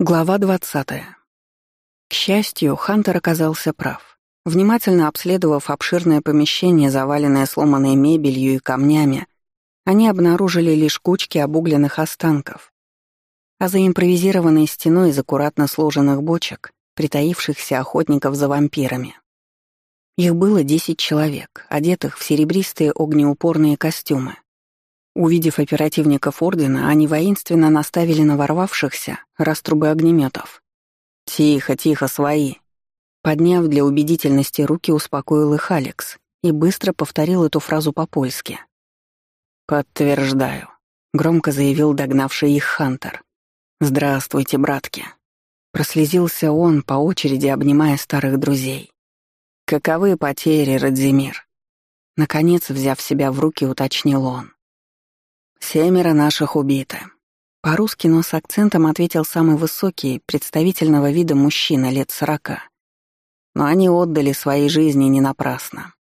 Глава 20. К счастью, Хантер оказался прав. Внимательно обследовав обширное помещение, заваленное сломанной мебелью и камнями, они обнаружили лишь кучки обугленных останков. А за импровизированной стеной из аккуратно сложенных бочек, притаившихся охотников за вампирами. Их было десять человек, одетых в серебристые огнеупорные костюмы. Увидев оперативников Ордена, они воинственно наставили на ворвавшихся раструбы огнеметов. «Тихо, тихо, свои!» Подняв для убедительности руки, успокоил их Алекс и быстро повторил эту фразу по-польски. «Подтверждаю», — громко заявил догнавший их Хантер. «Здравствуйте, братки». Прослезился он, по очереди обнимая старых друзей. «Каковы потери, Радзимир?» Наконец, взяв себя в руки, уточнил он. «Семеро наших убиты». По-русски, но с акцентом ответил самый высокий, представительного вида мужчина лет сорока. Но они отдали свои жизни не напрасно.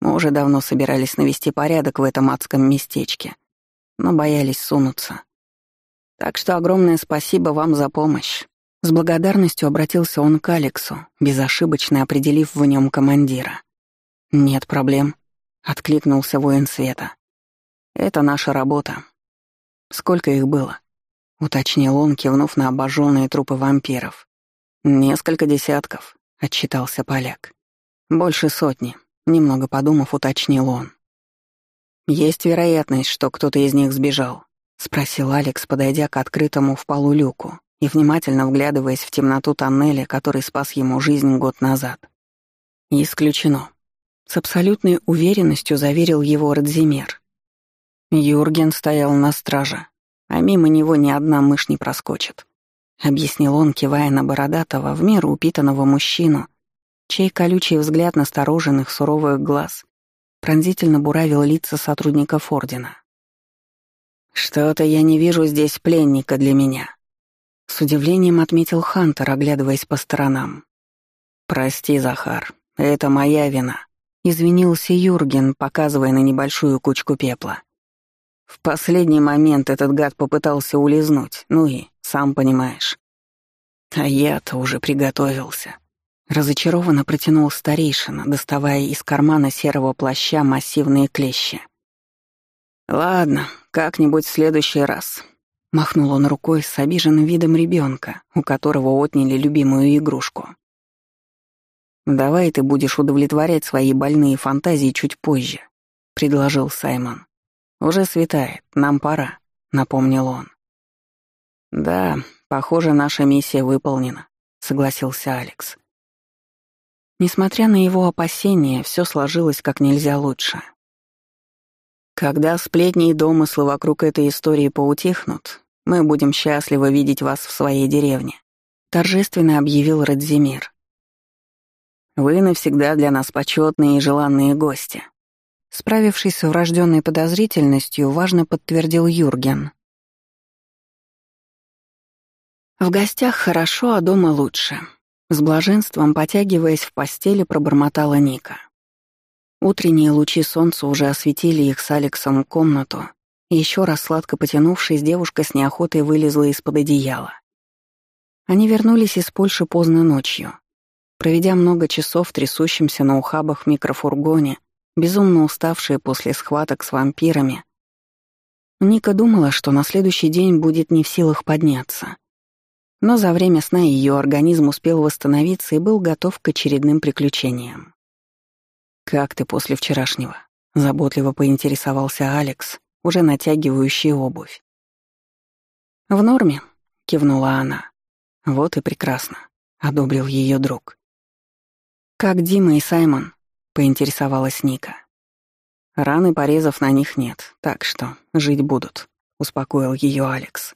Мы уже давно собирались навести порядок в этом адском местечке, но боялись сунуться. Так что огромное спасибо вам за помощь. С благодарностью обратился он к Алексу, безошибочно определив в нем командира. «Нет проблем», — откликнулся воин света. Это наша работа. Сколько их было? Уточнил он, кивнув на обожженные трупы вампиров. Несколько десятков, отчитался поляк. Больше сотни, немного подумав, уточнил он. Есть вероятность, что кто-то из них сбежал, спросил Алекс, подойдя к открытому в полу люку и внимательно вглядываясь в темноту тоннеля, который спас ему жизнь год назад. Исключено. С абсолютной уверенностью заверил его Радзимир. Юрген стоял на страже, а мимо него ни одна мышь не проскочит. Объяснил он, кивая на бородатого, в меру упитанного мужчину, чей колючий взгляд настороженных суровых глаз пронзительно буравил лица сотрудников Ордена. «Что-то я не вижу здесь пленника для меня», — с удивлением отметил Хантер, оглядываясь по сторонам. «Прости, Захар, это моя вина», — извинился Юрген, показывая на небольшую кучку пепла. В последний момент этот гад попытался улизнуть, ну и, сам понимаешь. А я-то уже приготовился. Разочарованно протянул старейшина, доставая из кармана серого плаща массивные клещи. «Ладно, как-нибудь в следующий раз», — махнул он рукой с обиженным видом ребенка, у которого отняли любимую игрушку. «Давай ты будешь удовлетворять свои больные фантазии чуть позже», — предложил Саймон. «Уже светает, нам пора», — напомнил он. «Да, похоже, наша миссия выполнена», — согласился Алекс. Несмотря на его опасения, все сложилось как нельзя лучше. Когда сплетни и домыслы вокруг этой истории поутихнут, мы будем счастливы видеть вас в своей деревне», — торжественно объявил Радзимир. «Вы навсегда для нас почетные и желанные гости». Справившись с врожденной подозрительностью, важно подтвердил Юрген. В гостях хорошо, а дома лучше. С блаженством, потягиваясь в постели, пробормотала Ника. Утренние лучи солнца уже осветили их с Алексом комнату, еще раз сладко потянувшись, девушка с неохотой вылезла из-под одеяла. Они вернулись из Польши поздно ночью. Проведя много часов в трясущемся на ухабах микрофургоне, безумно уставшая после схваток с вампирами. Ника думала, что на следующий день будет не в силах подняться. Но за время сна ее организм успел восстановиться и был готов к очередным приключениям. «Как ты после вчерашнего?» — заботливо поинтересовался Алекс, уже натягивающий обувь. «В норме», — кивнула она. «Вот и прекрасно», — одобрил ее друг. «Как Дима и Саймон?» Поинтересовалась Ника. Раны порезов на них нет, так что жить будут, успокоил ее Алекс.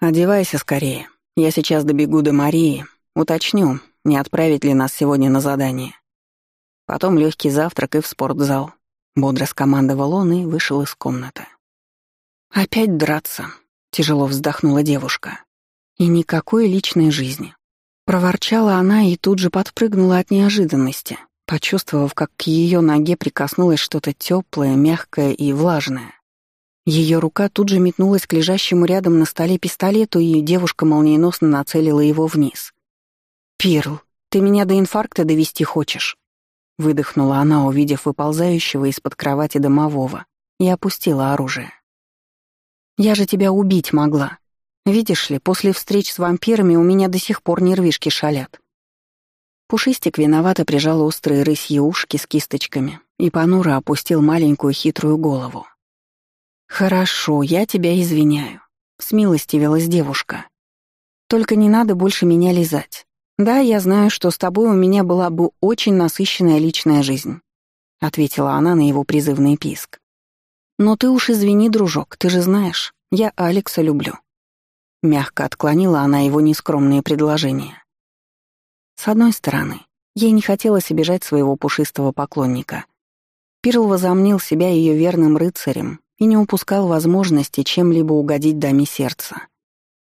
Одевайся скорее. Я сейчас добегу до Марии, уточню, не отправить ли нас сегодня на задание. Потом легкий завтрак и в спортзал. Бодро скомандовал он и вышел из комнаты. «Опять драться», — тяжело вздохнула девушка. «И никакой личной жизни». Проворчала она и тут же подпрыгнула от неожиданности, почувствовав, как к ее ноге прикоснулось что-то теплое, мягкое и влажное. Ее рука тут же метнулась к лежащему рядом на столе пистолету, и девушка молниеносно нацелила его вниз. «Пирл, ты меня до инфаркта довести хочешь?» Выдохнула она, увидев выползающего из-под кровати домового, и опустила оружие. «Я же тебя убить могла. Видишь ли, после встреч с вампирами у меня до сих пор нервишки шалят». Пушистик виновато прижал острые рысьи ушки с кисточками и понуро опустил маленькую хитрую голову. «Хорошо, я тебя извиняю», — смилостивилась девушка. «Только не надо больше меня лизать. Да, я знаю, что с тобой у меня была бы очень насыщенная личная жизнь», — ответила она на его призывный писк. «Но ты уж извини, дружок, ты же знаешь, я Алекса люблю». Мягко отклонила она его нескромные предложения. С одной стороны, ей не хотелось обижать своего пушистого поклонника. Пирл возомнил себя ее верным рыцарем и не упускал возможности чем-либо угодить даме сердца.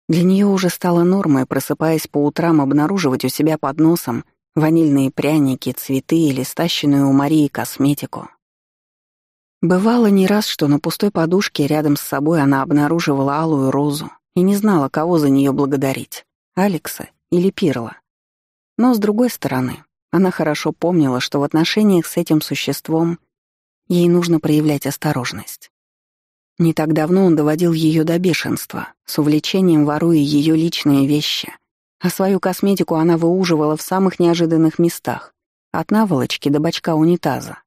Для нее уже стало нормой, просыпаясь по утрам, обнаруживать у себя под носом ванильные пряники, цветы или стащенную у Марии косметику. Бывало не раз, что на пустой подушке рядом с собой она обнаруживала алую розу и не знала, кого за нее благодарить — Алекса или Пирла. Но, с другой стороны, она хорошо помнила, что в отношениях с этим существом ей нужно проявлять осторожность. Не так давно он доводил ее до бешенства, с увлечением воруя ее личные вещи, а свою косметику она выуживала в самых неожиданных местах, от наволочки до бачка унитаза.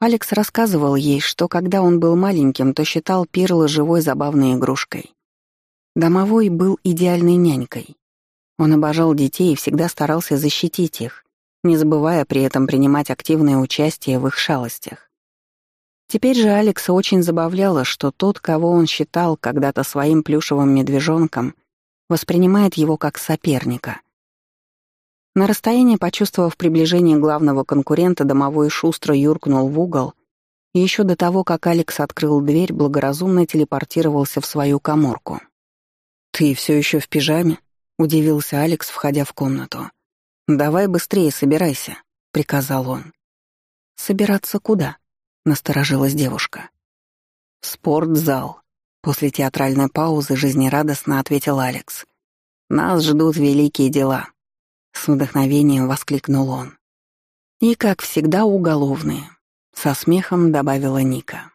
Алекс рассказывал ей, что когда он был маленьким, то считал Пирла живой забавной игрушкой. Домовой был идеальной нянькой. Он обожал детей и всегда старался защитить их, не забывая при этом принимать активное участие в их шалостях. Теперь же Алекса очень забавляло, что тот, кого он считал когда-то своим плюшевым медвежонком, воспринимает его как соперника. На расстоянии, почувствовав приближение главного конкурента, домовой шустро юркнул в угол и еще до того, как Алекс открыл дверь, благоразумно телепортировался в свою коморку. «Ты все еще в пижаме?» — удивился Алекс, входя в комнату. «Давай быстрее собирайся», — приказал он. «Собираться куда?» — насторожилась девушка. «В спортзал», — после театральной паузы жизнерадостно ответил Алекс. «Нас ждут великие дела», — с вдохновением воскликнул он. «И, как всегда, уголовные», — со смехом добавила Ника.